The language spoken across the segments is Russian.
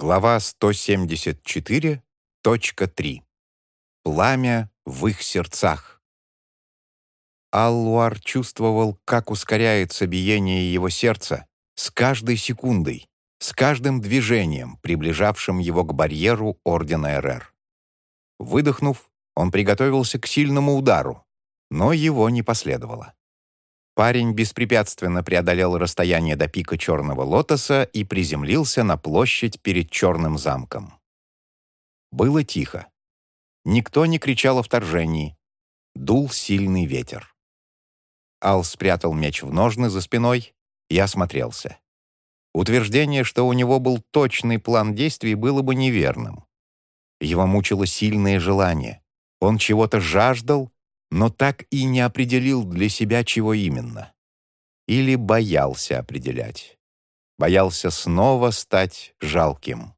Глава 174.3. Пламя в их сердцах. Аллуар чувствовал, как ускоряется биение его сердца с каждой секундой, с каждым движением, приближавшим его к барьеру Ордена РР. Выдохнув, он приготовился к сильному удару, но его не последовало. Парень беспрепятственно преодолел расстояние до пика Черного Лотоса и приземлился на площадь перед Черным замком. Было тихо. Никто не кричал о вторжении. Дул сильный ветер. Ал спрятал меч в ножны за спиной и осмотрелся. Утверждение, что у него был точный план действий, было бы неверным. Его мучило сильное желание. Он чего-то жаждал но так и не определил для себя, чего именно. Или боялся определять. Боялся снова стать жалким.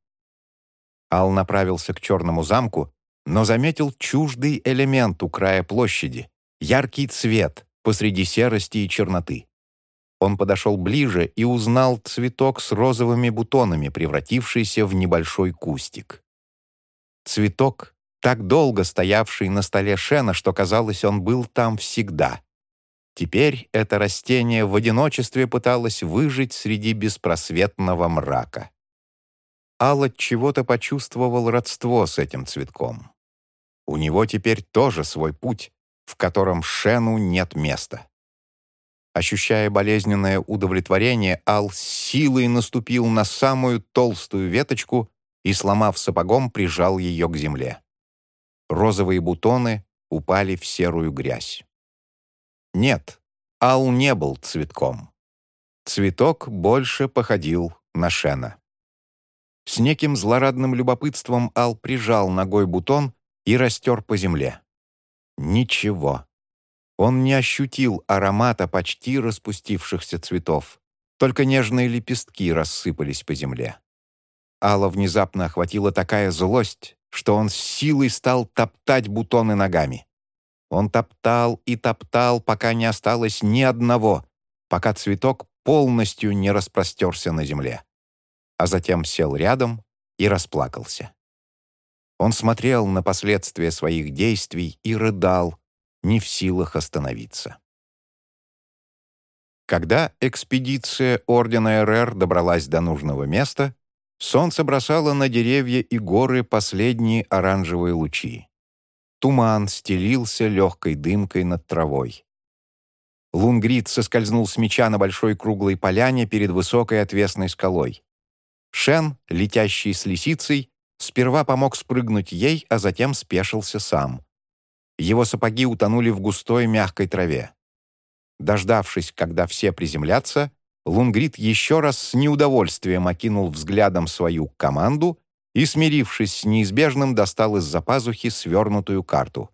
Ал направился к черному замку, но заметил чуждый элемент у края площади, яркий цвет посреди серости и черноты. Он подошел ближе и узнал цветок с розовыми бутонами, превратившийся в небольшой кустик. Цветок так долго стоявший на столе Шена, что казалось, он был там всегда. Теперь это растение в одиночестве пыталось выжить среди беспросветного мрака. Алла чего-то почувствовал родство с этим цветком. У него теперь тоже свой путь, в котором Шену нет места. Ощущая болезненное удовлетворение, Ал силой наступил на самую толстую веточку и, сломав сапогом, прижал ее к земле розовые бутоны упали в серую грязь. Нет, Ал не был цветком. Цветок больше походил на Шена. С неким злорадным любопытством Ал прижал ногой бутон и растер по земле. Ничего. Он не ощутил аромата почти распустившихся цветов, только нежные лепестки рассыпались по земле. Алла внезапно охватила такая злость, что он с силой стал топтать бутоны ногами. Он топтал и топтал, пока не осталось ни одного, пока цветок полностью не распростерся на земле. А затем сел рядом и расплакался. Он смотрел на последствия своих действий и рыдал, не в силах остановиться. Когда экспедиция Ордена РР добралась до нужного места, Солнце бросало на деревья и горы последние оранжевые лучи. Туман стелился легкой дымкой над травой. Лунгрид соскользнул с меча на большой круглой поляне перед высокой отвесной скалой. Шен, летящий с лисицей, сперва помог спрыгнуть ей, а затем спешился сам. Его сапоги утонули в густой мягкой траве. Дождавшись, когда все приземлятся, Лунгрид еще раз с неудовольствием окинул взглядом свою команду и, смирившись с неизбежным, достал из-за пазухи свернутую карту.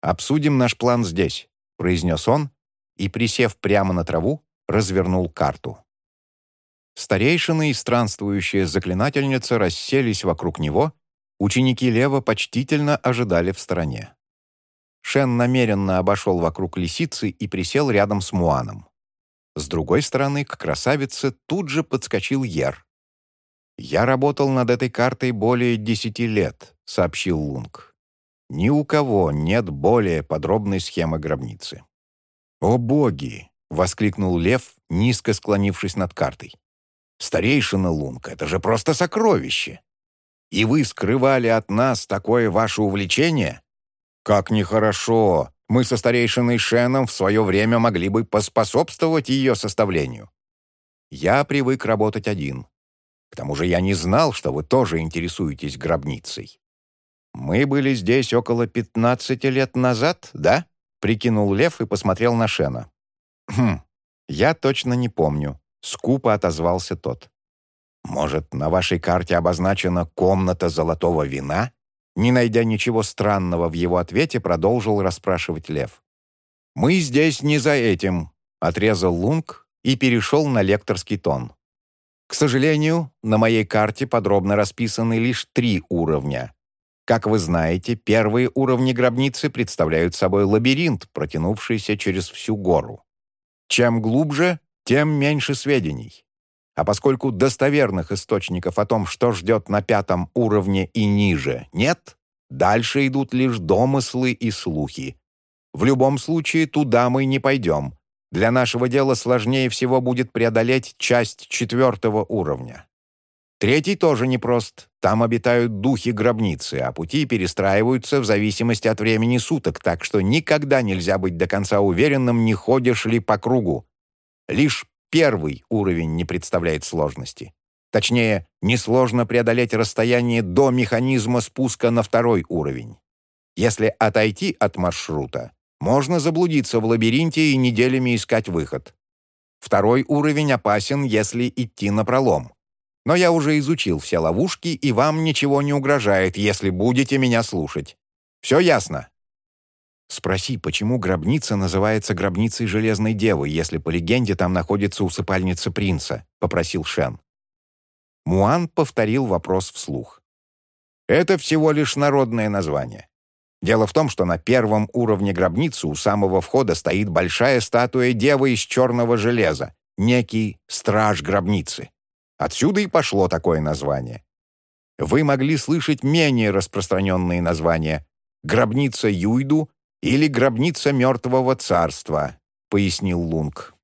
«Обсудим наш план здесь», — произнес он, и, присев прямо на траву, развернул карту. Старейшины и странствующая заклинательница расселись вокруг него, ученики Лева почтительно ожидали в стороне. Шен намеренно обошел вокруг лисицы и присел рядом с Муаном. С другой стороны, к красавице тут же подскочил Ер. «Я работал над этой картой более десяти лет», — сообщил Лунг. «Ни у кого нет более подробной схемы гробницы». «О боги!» — воскликнул Лев, низко склонившись над картой. «Старейшина Лунг, это же просто сокровище! И вы скрывали от нас такое ваше увлечение? Как нехорошо! Мы со старейшиной Шеном в свое время могли бы поспособствовать ее составлению. Я привык работать один. К тому же я не знал, что вы тоже интересуетесь гробницей. Мы были здесь около 15 лет назад, да? Прикинул Лев и посмотрел на Шена. Хм, я точно не помню. Скупо отозвался тот. Может, на вашей карте обозначена комната золотого вина? Не найдя ничего странного в его ответе, продолжил расспрашивать Лев. «Мы здесь не за этим», — отрезал Лунг и перешел на лекторский тон. «К сожалению, на моей карте подробно расписаны лишь три уровня. Как вы знаете, первые уровни гробницы представляют собой лабиринт, протянувшийся через всю гору. Чем глубже, тем меньше сведений. А поскольку достоверных источников о том, что ждет на пятом уровне и ниже, нет, дальше идут лишь домыслы и слухи. В любом случае, туда мы не пойдем. Для нашего дела сложнее всего будет преодолеть часть четвертого уровня. Третий тоже непрост. Там обитают духи гробницы, а пути перестраиваются в зависимости от времени суток, так что никогда нельзя быть до конца уверенным, не ходишь ли по кругу. Лишь первый уровень не представляет сложности. Точнее, несложно преодолеть расстояние до механизма спуска на второй уровень. Если отойти от маршрута, можно заблудиться в лабиринте и неделями искать выход. Второй уровень опасен, если идти напролом. Но я уже изучил все ловушки, и вам ничего не угрожает, если будете меня слушать. Все ясно?» «Спроси, почему гробница называется гробницей Железной Девы, если по легенде там находится усыпальница принца?» — попросил Шен. Муан повторил вопрос вслух. «Это всего лишь народное название. Дело в том, что на первом уровне гробницы у самого входа стоит большая статуя девы из черного железа, некий страж гробницы. Отсюда и пошло такое название. Вы могли слышать менее распространенные названия «Гробница Юйду» или «Гробница Мертвого Царства», — пояснил Лунг.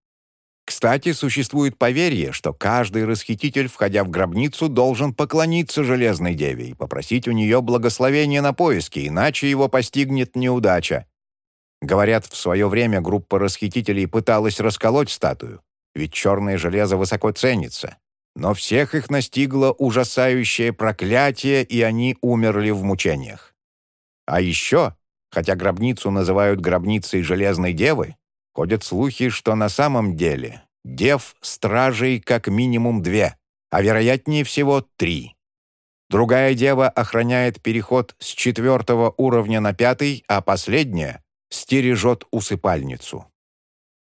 Кстати, существует поверье, что каждый расхититель, входя в гробницу, должен поклониться Железной Деве и попросить у нее благословения на поиски, иначе его постигнет неудача. Говорят, в свое время группа расхитителей пыталась расколоть статую, ведь черное железо высоко ценится. Но всех их настигло ужасающее проклятие, и они умерли в мучениях. А еще, хотя гробницу называют гробницей Железной Девы, ходят слухи, что на самом деле дев стражей как минимум две, а вероятнее всего три. Другая дева охраняет переход с четвертого уровня на пятый, а последняя стережет усыпальницу.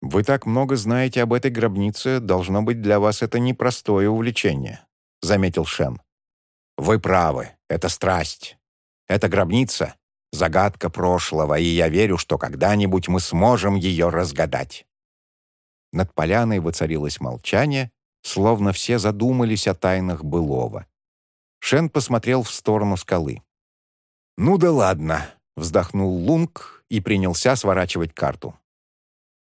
«Вы так много знаете об этой гробнице, должно быть, для вас это непростое увлечение», — заметил Шен. «Вы правы, это страсть. Эта гробница — загадка прошлого, и я верю, что когда-нибудь мы сможем ее разгадать». Над поляной воцарилось молчание, словно все задумались о тайнах былого. Шен посмотрел в сторону скалы. «Ну да ладно», — вздохнул Лунг и принялся сворачивать карту.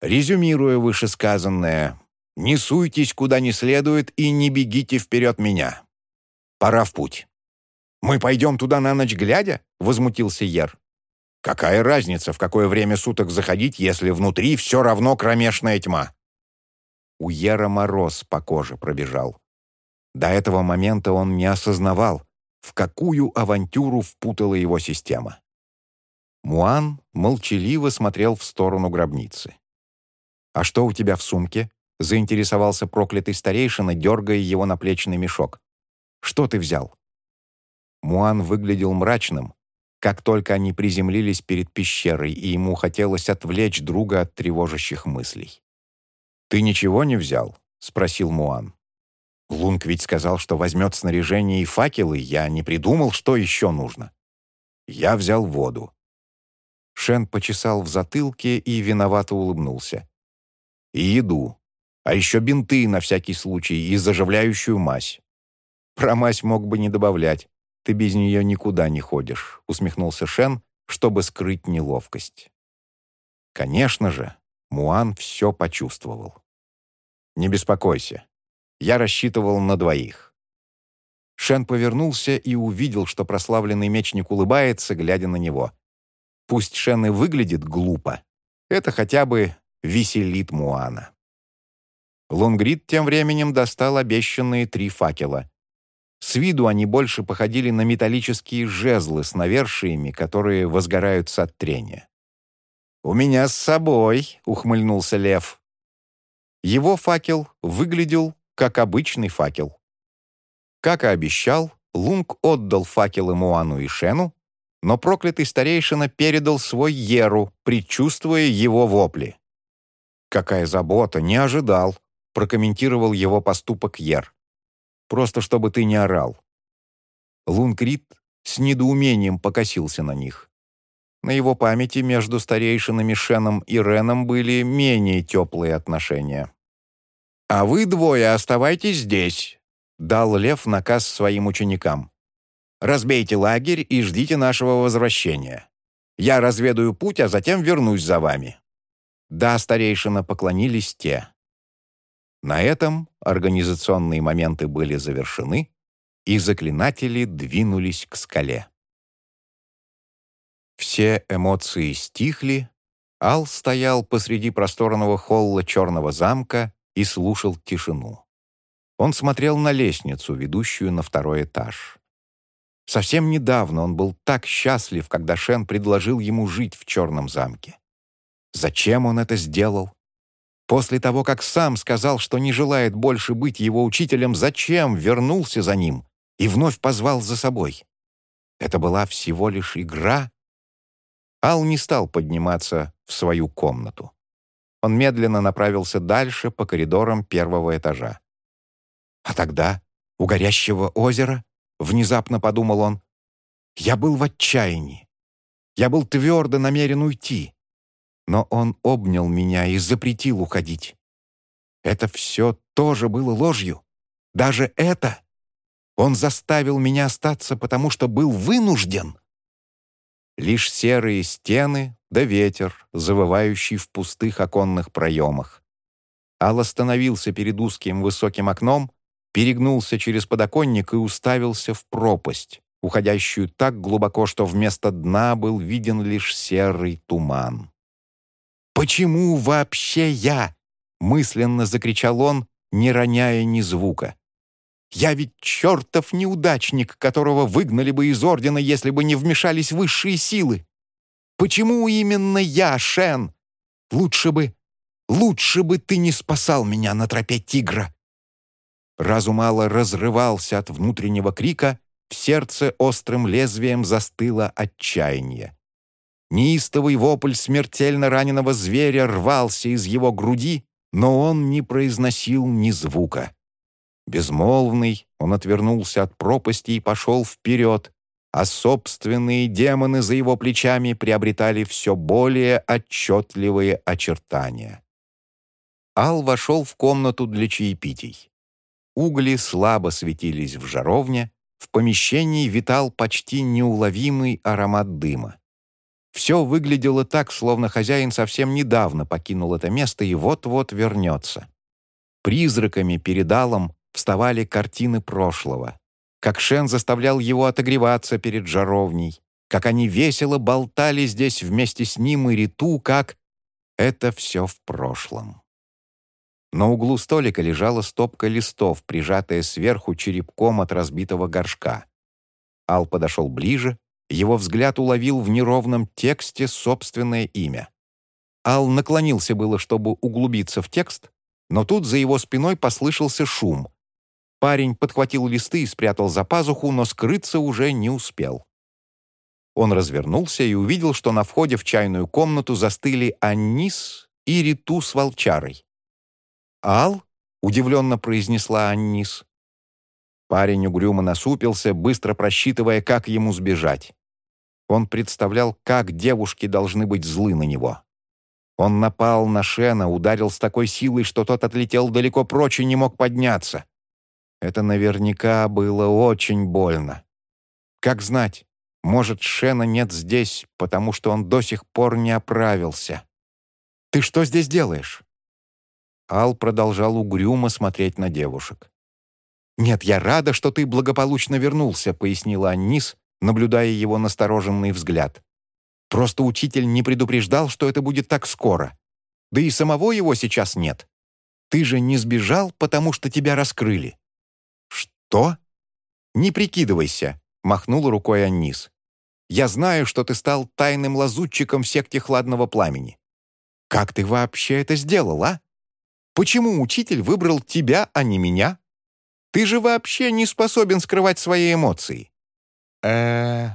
Резюмируя вышесказанное, не суйтесь куда не следует и не бегите вперед меня. Пора в путь. «Мы пойдем туда на ночь глядя?» — возмутился Ер. «Какая разница, в какое время суток заходить, если внутри все равно кромешная тьма?» У Ера мороз по коже пробежал. До этого момента он не осознавал, в какую авантюру впутала его система. Муан молчаливо смотрел в сторону гробницы. «А что у тебя в сумке?» — заинтересовался проклятый старейшина, дергая его наплечный мешок. «Что ты взял?» Муан выглядел мрачным, как только они приземлились перед пещерой, и ему хотелось отвлечь друга от тревожащих мыслей. «Ты ничего не взял?» — спросил Муан. «Лунг ведь сказал, что возьмет снаряжение и факелы, я не придумал, что еще нужно. Я взял воду». Шен почесал в затылке и виновато улыбнулся и еду, а еще бинты на всякий случай и заживляющую мазь. Про мазь мог бы не добавлять, ты без нее никуда не ходишь», усмехнулся Шен, чтобы скрыть неловкость. Конечно же, Муан все почувствовал. «Не беспокойся, я рассчитывал на двоих». Шен повернулся и увидел, что прославленный мечник улыбается, глядя на него. Пусть Шен и выглядит глупо, это хотя бы веселит Муана. Лунгрид тем временем достал обещанные три факела. С виду они больше походили на металлические жезлы с навершиями, которые возгораются от трения. «У меня с собой», — ухмыльнулся лев. Его факел выглядел как обычный факел. Как и обещал, Лунг отдал факелы Муану и Шену, но проклятый старейшина передал свой Еру, предчувствуя его вопли. «Какая забота, не ожидал», — прокомментировал его поступок Ер. «Просто чтобы ты не орал». Лункрит с недоумением покосился на них. На его памяти между старейшинами Шеном и Реном были менее теплые отношения. «А вы двое оставайтесь здесь», — дал Лев наказ своим ученикам. «Разбейте лагерь и ждите нашего возвращения. Я разведаю путь, а затем вернусь за вами». Да, старейшина поклонились те. На этом организационные моменты были завершены, и заклинатели двинулись к скале. Все эмоции стихли, Ал стоял посреди просторного холла черного замка и слушал тишину. Он смотрел на лестницу, ведущую на второй этаж. Совсем недавно он был так счастлив, когда Шен предложил ему жить в черном замке. Зачем он это сделал? После того, как сам сказал, что не желает больше быть его учителем, зачем вернулся за ним и вновь позвал за собой? Это была всего лишь игра? Ал не стал подниматься в свою комнату. Он медленно направился дальше по коридорам первого этажа. «А тогда, у горящего озера, — внезапно подумал он, — я был в отчаянии. Я был твердо намерен уйти. Но он обнял меня и запретил уходить. Это все тоже было ложью. Даже это. Он заставил меня остаться, потому что был вынужден. Лишь серые стены да ветер, завывающий в пустых оконных проемах. Ал остановился перед узким высоким окном, перегнулся через подоконник и уставился в пропасть, уходящую так глубоко, что вместо дна был виден лишь серый туман. «Почему вообще я?» — мысленно закричал он, не роняя ни звука. Я ведь чертов неудачник, которого выгнали бы из Ордена, если бы не вмешались высшие силы. Почему именно я, Шен? Лучше бы... Лучше бы ты не спасал меня на тропе тигра!» Разум Алла разрывался от внутреннего крика, в сердце острым лезвием застыло отчаяние. Неистовый вопль смертельно раненого зверя рвался из его груди, но он не произносил ни звука. Безмолвный, он отвернулся от пропасти и пошел вперед, а собственные демоны за его плечами приобретали все более отчетливые очертания. Ал вошел в комнату для чаепитий. Угли слабо светились в жаровне, в помещении витал почти неуловимый аромат дыма. Все выглядело так, словно хозяин совсем недавно покинул это место и вот-вот вернется. Призраками перед Алом вставали картины прошлого. Как Шен заставлял его отогреваться перед жаровней, как они весело болтали здесь вместе с ним и Риту, как... Это все в прошлом. На углу столика лежала стопка листов, прижатая сверху черепком от разбитого горшка. Ал подошел ближе, его взгляд уловил в неровном тексте собственное имя. Ал наклонился было, чтобы углубиться в текст, но тут за его спиной послышался шум. Парень подхватил листы и спрятал за пазуху, но скрыться уже не успел. Он развернулся и увидел, что на входе в чайную комнату застыли Аннис и Риту с волчарой. «Ал?» — удивленно произнесла Аннис. Парень угрюмо насупился, быстро просчитывая, как ему сбежать. Он представлял, как девушки должны быть злы на него. Он напал на Шена, ударил с такой силой, что тот отлетел далеко прочь и не мог подняться. Это наверняка было очень больно. Как знать, может, Шена нет здесь, потому что он до сих пор не оправился. «Ты что здесь делаешь?» Ал продолжал угрюмо смотреть на девушек. «Нет, я рада, что ты благополучно вернулся», — пояснила Аннис, наблюдая его настороженный взгляд. «Просто учитель не предупреждал, что это будет так скоро. Да и самого его сейчас нет. Ты же не сбежал, потому что тебя раскрыли. «Что?» «Не прикидывайся», — махнул рукой Аннис. «Я знаю, что ты стал тайным лазутчиком в секте хладного пламени. Как ты вообще это сделал, а? Почему учитель выбрал тебя, а не меня? Ты же вообще не способен скрывать свои эмоции». Э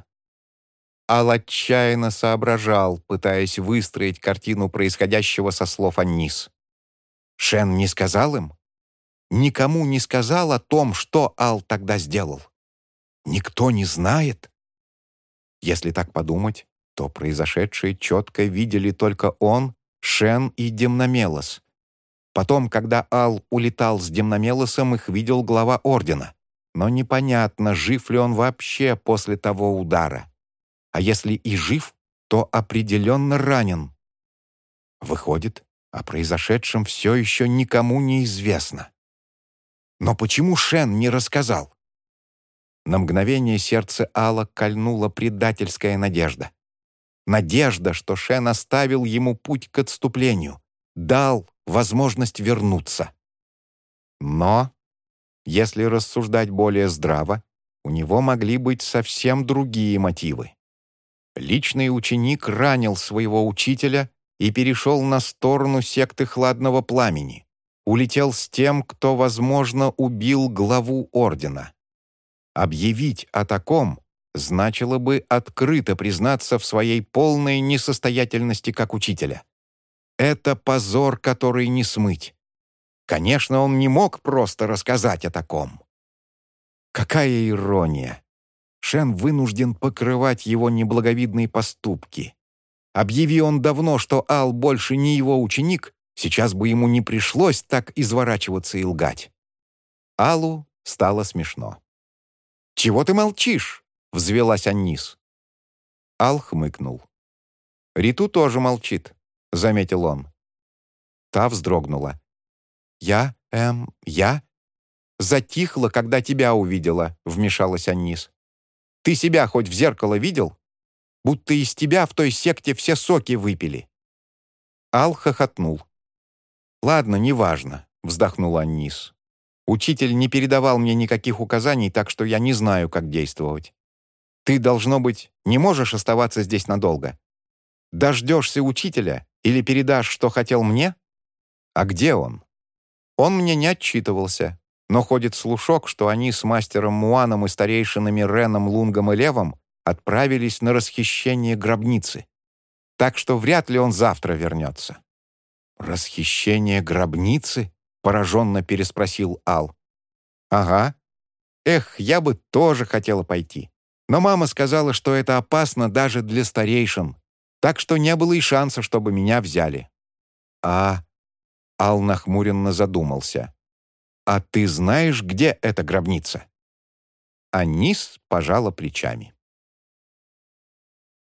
Ал отчаянно соображал, пытаясь выстроить картину происходящего со слов Аннис. «Шен не сказал им? никому не сказал о том, что Ал тогда сделал. Никто не знает. Если так подумать, то произошедшее четко видели только он, Шен и Демномелос. Потом, когда Ал улетал с Демномелосом, их видел глава Ордена. Но непонятно, жив ли он вообще после того удара. А если и жив, то определенно ранен. Выходит, о произошедшем все еще никому не известно. Но почему Шен не рассказал? На мгновение сердце Алла кольнула предательская надежда. Надежда, что Шен оставил ему путь к отступлению, дал возможность вернуться. Но, если рассуждать более здраво, у него могли быть совсем другие мотивы. Личный ученик ранил своего учителя и перешел на сторону секты Хладного Пламени. Улетел с тем, кто, возможно, убил главу Ордена. Объявить о таком значило бы открыто признаться в своей полной несостоятельности как учителя. Это позор, который не смыть. Конечно, он не мог просто рассказать о таком. Какая ирония! Шен вынужден покрывать его неблаговидные поступки. Объяви он давно, что Ал больше не его ученик, сейчас бы ему не пришлось так изворачиваться и лгать. Аллу стало смешно. «Чего ты молчишь?» — взвелась Аннис. Ал хмыкнул. «Риту тоже молчит», — заметил он. Та вздрогнула. «Я? Эм, я?» «Затихла, когда тебя увидела», — вмешалась Аннис. «Ты себя хоть в зеркало видел? Будто из тебя в той секте все соки выпили». Ал хохотнул. «Ладно, неважно», — вздохнула Аннис. «Учитель не передавал мне никаких указаний, так что я не знаю, как действовать. Ты, должно быть, не можешь оставаться здесь надолго. Дождешься учителя или передашь, что хотел мне? А где он?» Он мне не отчитывался, но ходит слушок, что они с мастером Муаном и старейшинами Реном, Лунгом и Левом отправились на расхищение гробницы. Так что вряд ли он завтра вернется. «Расхищение гробницы?» — пораженно переспросил Ал. «Ага. Эх, я бы тоже хотела пойти. Но мама сказала, что это опасно даже для старейшин, так что не было и шанса, чтобы меня взяли». «А Ал нахмуренно задумался. «А ты знаешь, где эта гробница?» Анис пожала плечами.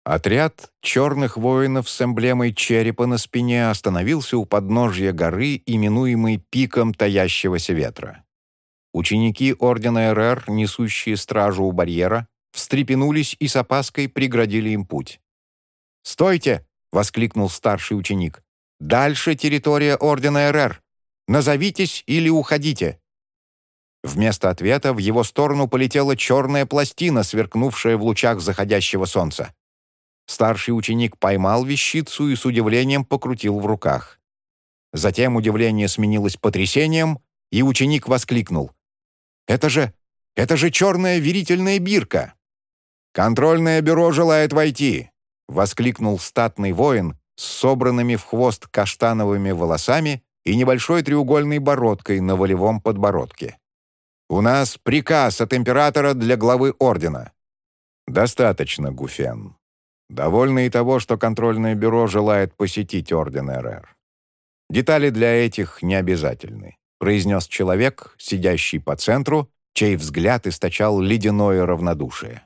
Отряд черных воинов с эмблемой черепа на спине остановился у подножья горы, именуемой пиком таящегося ветра. Ученики Ордена РР, несущие стражу у барьера, встрепенулись и с опаской преградили им путь. «Стойте!» — воскликнул старший ученик. Дальше территория Ордена РР. Назовитесь или уходите». Вместо ответа в его сторону полетела черная пластина, сверкнувшая в лучах заходящего солнца. Старший ученик поймал вещицу и с удивлением покрутил в руках. Затем удивление сменилось потрясением, и ученик воскликнул. «Это же... это же черная верительная бирка!» «Контрольное бюро желает войти!» — воскликнул статный воин, с собранными в хвост каштановыми волосами и небольшой треугольной бородкой на волевом подбородке. «У нас приказ от императора для главы ордена». «Достаточно, Гуфен. Довольны и того, что контрольное бюро желает посетить орден РР. Детали для этих не обязательны», произнес человек, сидящий по центру, чей взгляд источал ледяное равнодушие.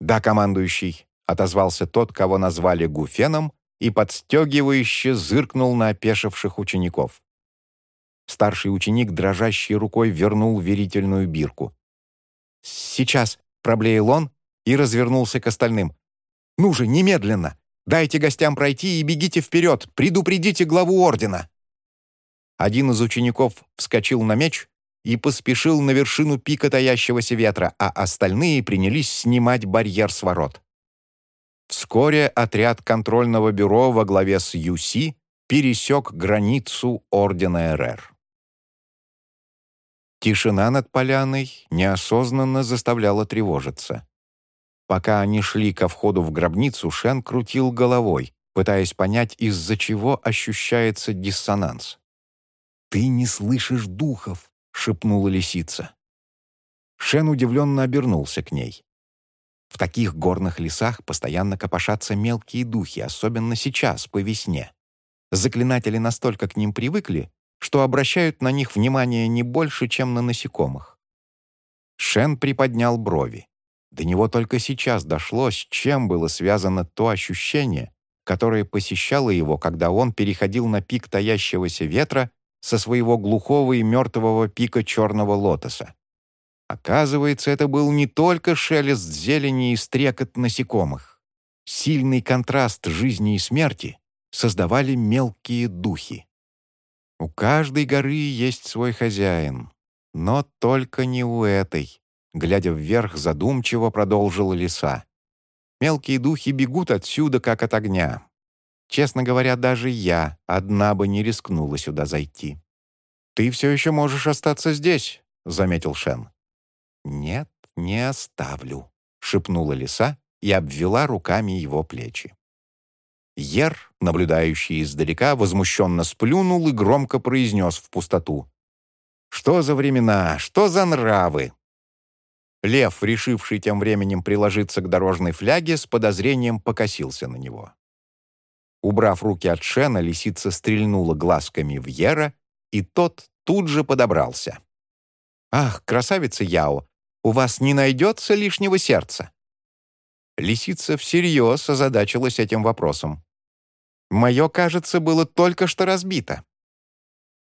«Да, командующий», — отозвался тот, кого назвали Гуфеном, и подстегивающе зыркнул на опешивших учеников. Старший ученик дрожащей рукой вернул верительную бирку. «Сейчас», — проблеял он и развернулся к остальным. «Ну же, немедленно! Дайте гостям пройти и бегите вперед! Предупредите главу ордена!» Один из учеников вскочил на меч и поспешил на вершину пика таящегося ветра, а остальные принялись снимать барьер с ворот. Вскоре отряд контрольного бюро во главе с ЮСИ пересек границу Ордена РР. Тишина над поляной неосознанно заставляла тревожиться. Пока они шли ко входу в гробницу, Шен крутил головой, пытаясь понять, из-за чего ощущается диссонанс. «Ты не слышишь духов», — шепнула лисица. Шен удивленно обернулся к ней. В таких горных лесах постоянно копошатся мелкие духи, особенно сейчас, по весне. Заклинатели настолько к ним привыкли, что обращают на них внимание не больше, чем на насекомых. Шен приподнял брови. До него только сейчас дошло, с чем было связано то ощущение, которое посещало его, когда он переходил на пик таящегося ветра со своего глухого и мертвого пика черного лотоса. Оказывается, это был не только шелест зелени и стрекот насекомых. Сильный контраст жизни и смерти создавали мелкие духи. У каждой горы есть свой хозяин, но только не у этой. Глядя вверх, задумчиво продолжила лиса. Мелкие духи бегут отсюда, как от огня. Честно говоря, даже я одна бы не рискнула сюда зайти. «Ты все еще можешь остаться здесь», — заметил Шен. «Нет, не оставлю», — шепнула лиса и обвела руками его плечи. Ер, наблюдающий издалека, возмущенно сплюнул и громко произнес в пустоту. «Что за времена? Что за нравы?» Лев, решивший тем временем приложиться к дорожной фляге, с подозрением покосился на него. Убрав руки от Шена, лисица стрельнула глазками в Ера, и тот тут же подобрался. «Ах, красавица Яо, у вас не найдется лишнего сердца?» Лисица всерьез озадачилась этим вопросом. «Мое, кажется, было только что разбито».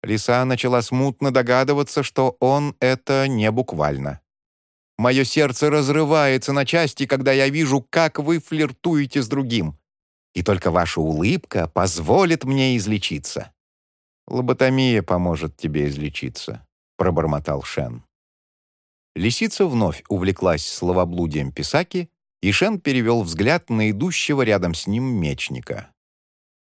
Лиса начала смутно догадываться, что он это не буквально. «Мое сердце разрывается на части, когда я вижу, как вы флиртуете с другим. И только ваша улыбка позволит мне излечиться». «Лоботомия поможет тебе излечиться», — пробормотал Шен. Лисица вновь увлеклась словоблудием Писаки, и Шен перевел взгляд на идущего рядом с ним мечника.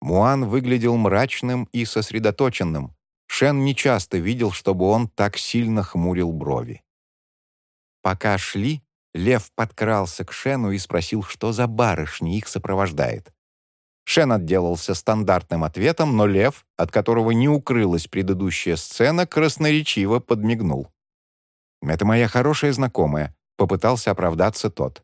Муан выглядел мрачным и сосредоточенным. Шен нечасто видел, чтобы он так сильно хмурил брови. Пока шли, Лев подкрался к Шену и спросил, что за барышни их сопровождает. Шен отделался стандартным ответом, но Лев, от которого не укрылась предыдущая сцена, красноречиво подмигнул. «Это моя хорошая знакомая», — попытался оправдаться тот.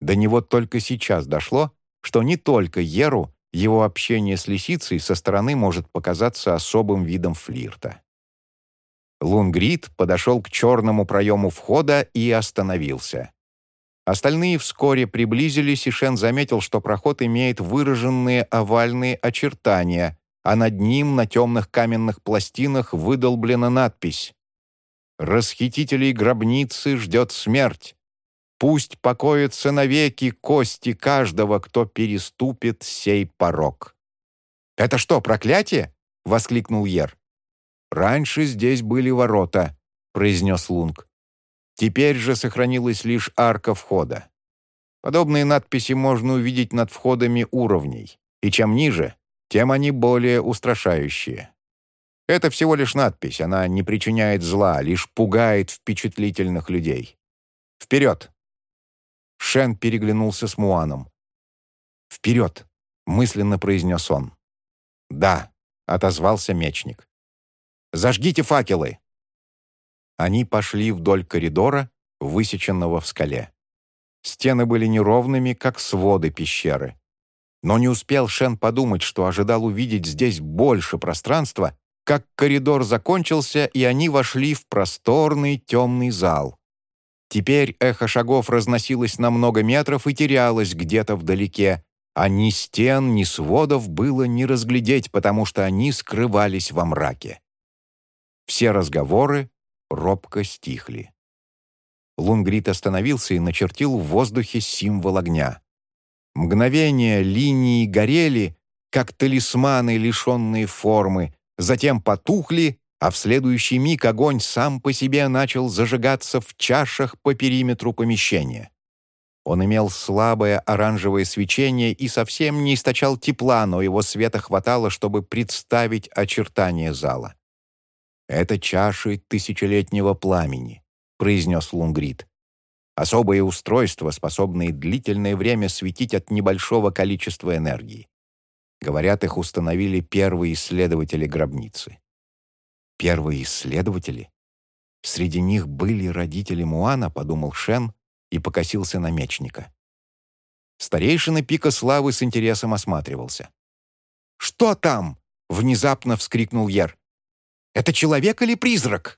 До него только сейчас дошло, что не только Еру, его общение с лисицей со стороны может показаться особым видом флирта. Лунгрид подошел к черному проему входа и остановился. Остальные вскоре приблизились, и Шен заметил, что проход имеет выраженные овальные очертания, а над ним на темных каменных пластинах выдолблена надпись Расхитителей гробницы ждет смерть. Пусть покоятся навеки кости каждого, кто переступит сей порог». «Это что, проклятие?» — воскликнул Ер. «Раньше здесь были ворота», — произнес Лунг. «Теперь же сохранилась лишь арка входа. Подобные надписи можно увидеть над входами уровней, и чем ниже, тем они более устрашающие. Это всего лишь надпись, она не причиняет зла, лишь пугает впечатлительных людей. Вперед!» Шен переглянулся с Муаном. «Вперед!» — мысленно произнес он. «Да», — отозвался мечник. «Зажгите факелы!» Они пошли вдоль коридора, высеченного в скале. Стены были неровными, как своды пещеры. Но не успел Шен подумать, что ожидал увидеть здесь больше пространства, как коридор закончился, и они вошли в просторный темный зал. Теперь эхо шагов разносилось на много метров и терялось где-то вдалеке, а ни стен, ни сводов было не разглядеть, потому что они скрывались во мраке. Все разговоры робко стихли. Лунгрид остановился и начертил в воздухе символ огня. Мгновение линии горели, как талисманы, лишенные формы, затем потухли, а в следующий миг огонь сам по себе начал зажигаться в чашах по периметру помещения. Он имел слабое оранжевое свечение и совсем не источал тепла, но его света хватало, чтобы представить очертания зала. «Это чаши тысячелетнего пламени», — произнес Лунгрид. «Особые устройства, способные длительное время светить от небольшого количества энергии. Говорят, их установили первые исследователи гробницы. Первые исследователи? Среди них были родители Муана, подумал Шен и покосился на мечника. Старейшина пика славы с интересом осматривался. «Что там?» — внезапно вскрикнул Ер. Это человек или призрак?»